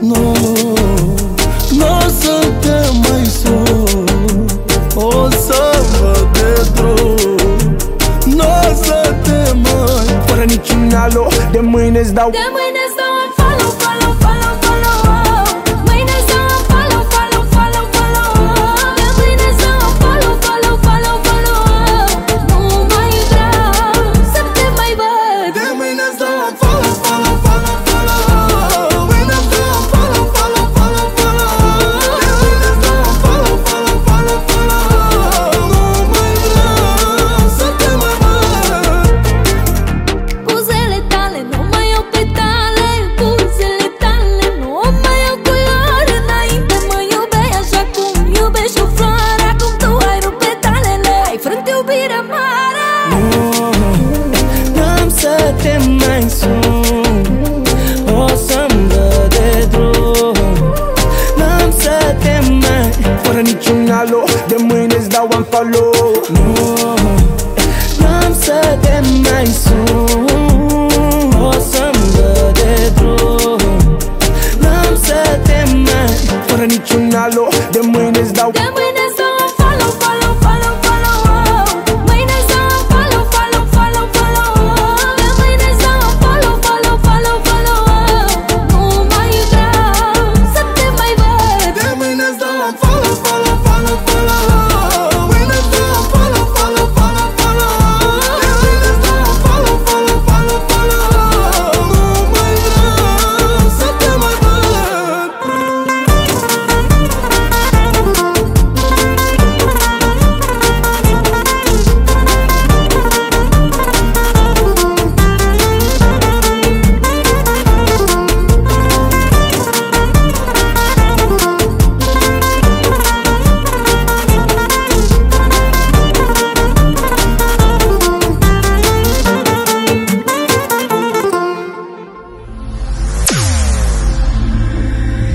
Nu, nu o să te mai sun. O să mă dedrum Nu o să te mai Fără niciun alo, de mâine-ți dau De mâine-ți dau yellow. Them winners that one follow. No, Ram said them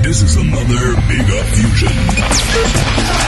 This is another mega fusion.